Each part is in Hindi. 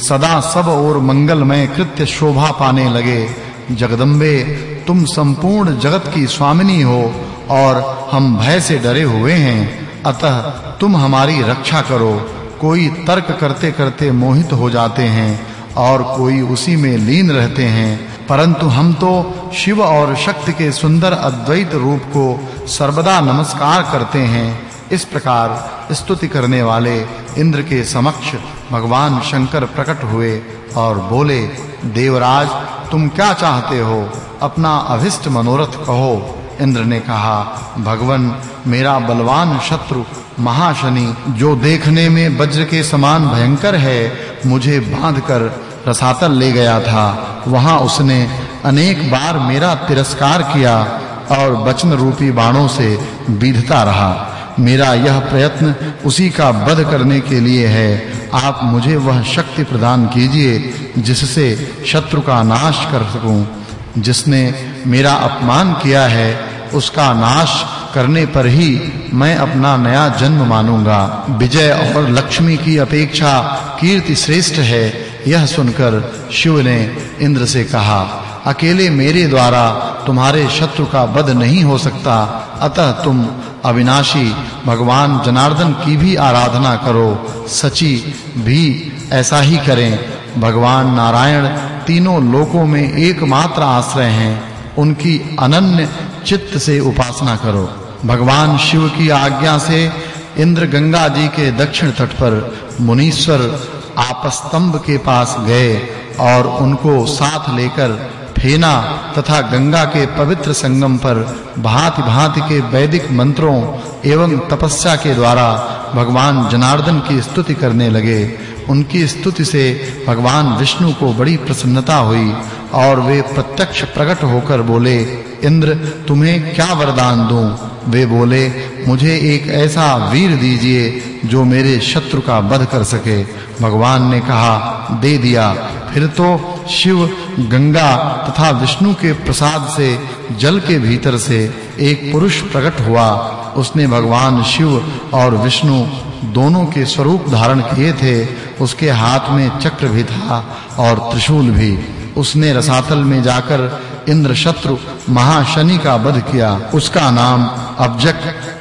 सदा सब और मंगलमय कृत्य शोभा पाने लगे। जगदम्बे, तुम संपूर्ण जगत की स्वामिनी हो और हम भय से डरे हुए हैं। अतः तुम हमारी रक्षा करो। कोई तर्क करते-करते मोहित हो जाते हैं और कोई उसी में लीन रहते हैं। परंतु हम तो शिव और शक्ति के सुंदर अद्वैत रूप को सर्वदा नमस्कार करते हैं। इस प्रकार स्तुति करने वाले इंद्र के समक्ष भगवान शंकर प्रकट हुए और बोले, देवराज, तुम क्या चाहते हो? अपना अभिष्ट मनोरथ कहो। इंद्र ने कहा, भगवन, मेरा बलवान शत्रु महाशनि, जो देखने में वज्र के समान भयंकर है, मुझे बांधकर रसातल ले गया था। वहाँ उसने अनेक बार मेरा तिरस्कार किया और वचन रूपी बाणों से बीधता रहा। मेरा यह प्रयत्न उसी का वध करने के लिए है। आप मुझे वह शक्ति प्रदान कीजिए जिससे शत्रु का नाश कर सकूँ। जिसने मेरा अपमान किया है, उसका नाश करने पर ही मैं अपना नया जन्म मानूँगा। विजय और लक्ष्मी की अपेक्षा कीर्ति श्रेष्ठ है, यह सुनकर शिव ने इंद्र से कहा अकेले मेरे द्वारा तुम्हारे शत्रु का वध नहीं हो सकता। अतः तुम अविनाशी, भगवान जनार्दन की भी आराधना करो। सची, भी ऐसा ही करें। भगवान नारायण तीनों लोकों में एकमात्र आश्रय हैं। उनकी अनन्य चित्त से उपासना करो। भगवान शिव की आज्ञा से इंद्र गंगा जी के दक्षिण तट पर मुनीश्वर आपस्तंभ के पास गए और उनको साथ लेकर फेना तथा गंगा के पवित्र संगम पर भांति-भांति के वैदिक मंत्रों एवं तपस्या के द्वारा भगवान जनार्दन की स्तुति करने लगे। उनकी स्तुति से भगवान विष्णु को बड़ी प्रसन्नता हुई और वे प्रत्यक्ष प्रकट होकर बोले, इंद्र, तुम्हें क्या वरदान दूँ? वे बोले, मुझे एक ऐसा वीर दीजिए जो मेरे शत्रु का वध कर सके। भगवान ने कहा, दे दिया। फिर तो शिव, गंगा तथा विष्णु के प्रसाद से, जल के भीतर से एक पुरुष प्रकट हुआ। उसने भगवान शिव और विष्णु दोनों के स्वरूप धारण किए थे। उसके हाथ में चक्र भी था और त्रिशूल भी। उसने रसातल में जाकर इंद्र शत्रु महाशनि का वध किया। उसका नाम अब्जक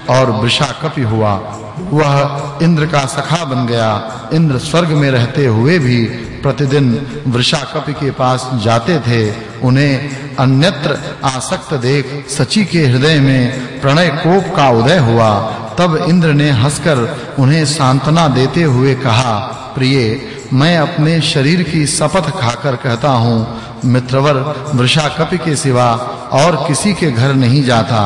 और वृषाकपि हुआ। वह इंद्र का सखा बन गया। इंद्र स्वर्ग में रहते हुए भी प्रतिदिन वृषाकपि के पास जाते थे, उन्हें अन्यत्र आसक्त देख सची के हृदय में प्रणय कोप का उदय हुआ। तब इंद्र ने हंसकर उन्हें सांत्वना देते हुए कहा, प्रिय, मैं अपने शरीर की शपथ खाकर कहता हूँ, मित्रवर वृषाकपि के सिवा और किसी के घर नहीं जाता।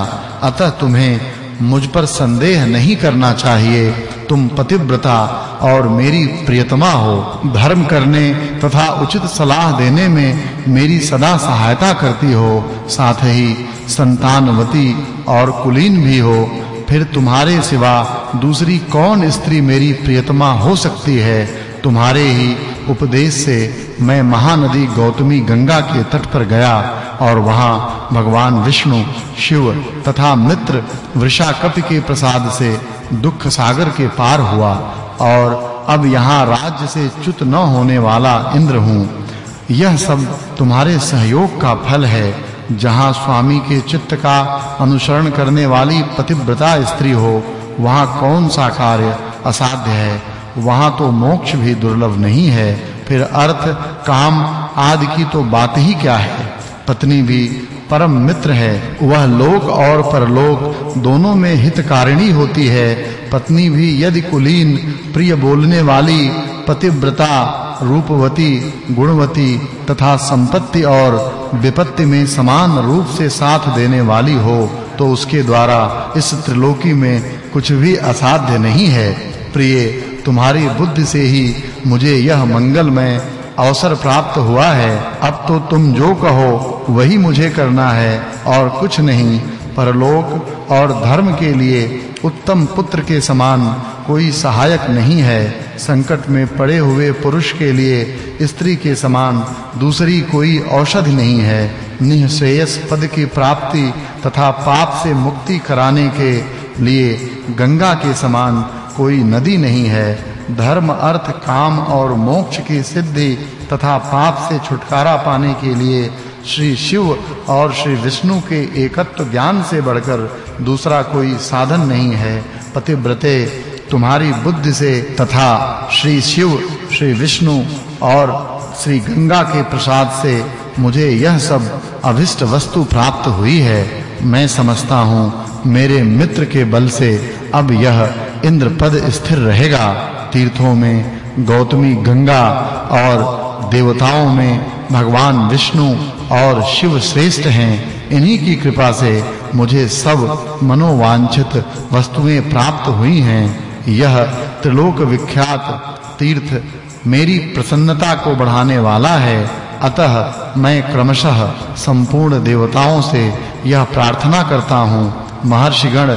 अतः तुम्हें मुझ पर संदेह नहीं करना चाहिए। तुम पतिव्रता और मेरी प्रियतमा हो। धर्म करने तथा उचित सलाह देने में मेरी सदा सहायता करती हो। साथ ही संतानवती और कुलीन भी हो। फिर तुम्हारे सिवा दूसरी कौन स्त्री मेरी प्रियतमा हो सकती है? तुम्हारे ही उपदेश से मैं महानदी गौतमी गंगा के तट पर गया और वहाँ भगवान विष्णु, शिव तथा मित्र वृषाकपि के प्रसाद से दुख सागर के पार हुआ और अब यहाँ राज्य से च्युत न होने वाला इंद्र हूँ। यह सब तुम्हारे सहयोग का फल है, जहाँ स्वामी के चित्त का अनुसरण करने वाली पतिव्रता स्त्री हो, वहाँ कौन सा कार्य असाध्य है? वहाँ तो मोक्ष भी दुर्लभ नहीं है। फिर अर्थ, काम आदि की तो बात ही क्या है? पत्नी भी परम मित्र है। वह लोक और परलोक दोनों में हितकारिणी होती है। पत्नी भी यदि कुलीन, प्रिय बोलने वाली, पतिव्रता, रूपवती, गुणवती तथा संपत्ति और विपत्ति में समान रूप से साथ देने वाली हो तो उसके द्वारा इस त्रिलोकी में कुछ भी असाध्य नहीं है। प्रिय, तुम्हारी बुद्धि से ही मुझे यह मंगलमय अवसर प्राप्त हुआ है, अब तो तुम जो कहो, वही मुझे करना है, और कुछ नहीं। परलोक और धर्म के लिए उत्तम पुत्र के समान कोई सहायक नहीं है। संकट में पड़े हुए पुरुष के लिए स्त्री के समान दूसरी कोई औषधि नहीं है। निःश्रेयस पद की प्राप्ति तथा पाप से मुक्ति कराने के लिए गंगा के समान कोई नदी नहीं है। धर्म, अर्थ, काम और मोक्ष की सिद्धि तथा पाप से छुटकारा पाने के लिए श्री शिव और श्री विष्णु के एकत्व ज्ञान से बढ़कर दूसरा कोई साधन नहीं है। पतिव्रते, तुम्हारी बुद्धि से तथा श्री शिव, श्री विष्णु और श्री गंगा के प्रसाद से मुझे यह सब अभिष्ट वस्तु प्राप्त हुई है। मैं समझता हूँ, मेरे मित्र के बल से अब यह इंद्र पद स्थिर रहेगा। तीर्थों में, गौतमी गंगा और देवताओं में भगवान विष्णु और शिव श्रेष्ठ हैं। इन्हीं की कृपा से मुझे सब मनोवांछित वस्तुएँ प्राप्त हुई हैं। यह त्रिलोक विख्यात तीर्थ मेरी प्रसन्नता को बढ़ाने वाला है। अतः मैं क्रमशः संपूर्ण देवताओं से यह प्रार्थना करता हूँ। महर्षिगण,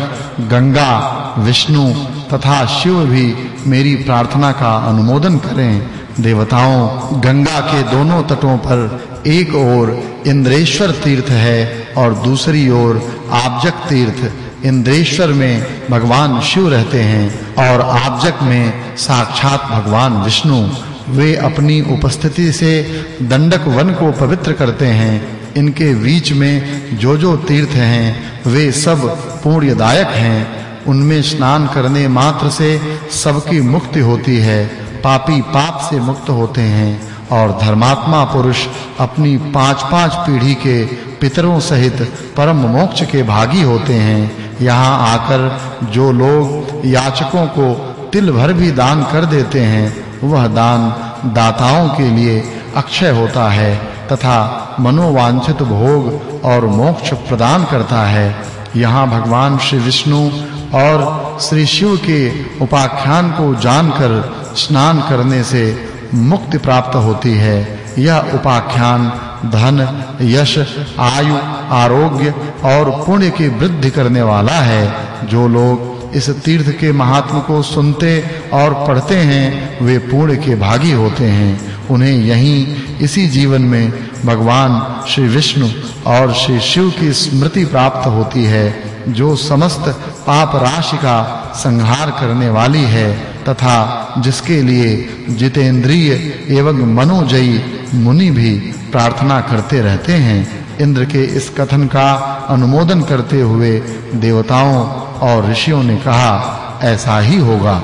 गंगा विष्णु तथा शिव भी मेरी प्रार्थना का अनुमोदन करें। देवताओं, गंगा के दोनों तटों पर एक ओर इंद्रेश्वर तीर्थ है और दूसरी ओर आबजक तीर्थ। इंद्रेश्वर में भगवान शिव रहते हैं और आब्जक में साक्षात भगवान विष्णु। वे अपनी उपस्थिति से दंडक वन को पवित्र करते हैं। इनके बीच में जो जो तीर्थ हैं, वे सब पुण्यदायक हैं। उनमें स्नान करने मात्र से सबकी मुक्ति होती है, पापी पाप से मुक्त होते हैं और धर्मात्मा पुरुष अपनी पांच-पांच पीढ़ी के पितरों सहित परम मोक्ष के भागी होते हैं। यहाँ आकर जो लोग याचकों को तिल भर भी दान कर देते हैं, वह दान दाताओं के लिए अक्षय होता है तथा मनोवांछित भोग और मोक्ष प्रदान करता है। यहाँ भगवान श्री विष्णु और श्री शिव के उपाख्यान को जानकर, स्नान करने से मुक्ति प्राप्त होती है। यह उपाख्यान धन, यश, आयु, आरोग्य और पुण्य की वृद्धि करने वाला है। जो लोग इस तीर्थ के महात्म को सुनते और पढ़ते हैं, वे पुण्य के भागी होते हैं। उन्हें यहीं, इसी जीवन में भगवान श्री विष्णु और श्री शिव की स्मृति प्राप्त होती है, जो समस्त पाप राशि का संहार करने वाली है तथा जिसके लिए जितेंद्रिय एवं मनोजयी मुनि भी प्रार्थना करते रहते हैं, इंद्र के इस कथन का अनुमोदन करते हुए देवताओं और ऋषियों ने कहा, ऐसा ही होगा।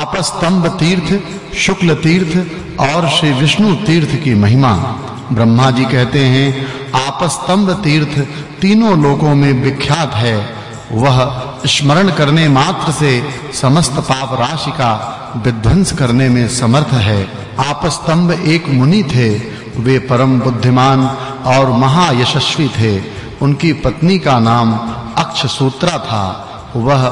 आपस्तंभ तीर्थ, शुक्ल तीर्थ और श्री विष्णु तीर्थ की महिमा। ब्रह्मा जी कहते हैं, आपस्तंभ तीर्थ तीनों लोकों में विख्यात है। वह स्मरण करने मात्र से समस्त पाप राशि का विध्वंस करने में समर्थ है। आपस्तंभ एक मुनि थे। वे परम बुद्धिमान और महायशस्वी थे। उनकी पत्नी का नाम अक्षसूत्रा था। वह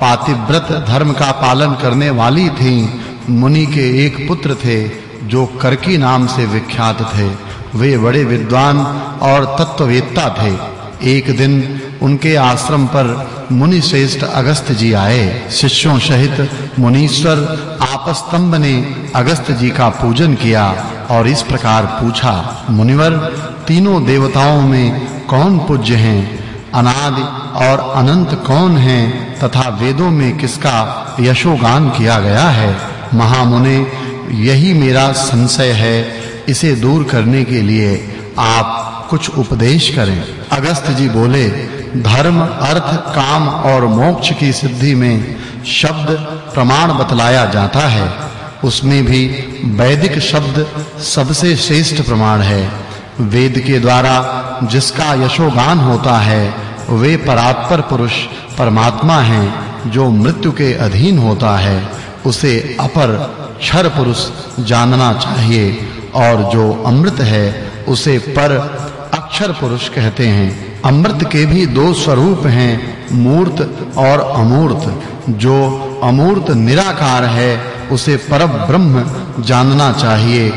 पातिव्रत धर्म का पालन करने वाली थी। मुनि के एक पुत्र थे, जो करकी नाम से विख्यात थे। वे बड़े विद्वान और तत्ववेत्ता थे। एक दिन उनके आश्रम पर मुनि श्रेष्ठ अगस्त जी आए। शिष्यों सहित मुनीश्वर आपस्तंभ ने अगस्त जी का पूजन किया और इस प्रकार पूछा, मुनिवर, तीनों देवताओं में कौन पूज्य हैं? अनादि और अनंत कौन हैं? तथा वेदों में किसका यशोगान किया गया है? महामुने, यही मेरा संशय है। इसे दूर करने के लिए आप कुछ उपदेश करें। अगस्त जी बोले, धर्म, अर्थ, काम और मोक्ष की सिद्धि में शब्द प्रमाण बतलाया जाता है। उसमें भी वैदिक शब्द सबसे श्रेष्ठ प्रमाण है। वेद के द्वारा जिसका यशोगान होता है, वे परात्पर पुरुष परमात्मा हैं, जो मृत्यु के अधीन होता है। उसे अपर क्षर पुरुष जानना चाहिए और जो अमृत है, उसे पर अक्षर पुरुष कहते हैं। अमृत के भी दो स्वरूप हैं, मूर्त और अमूर्त। जो अमूर्त निराकार है, उसे परब्रह्म जानना चाहिए।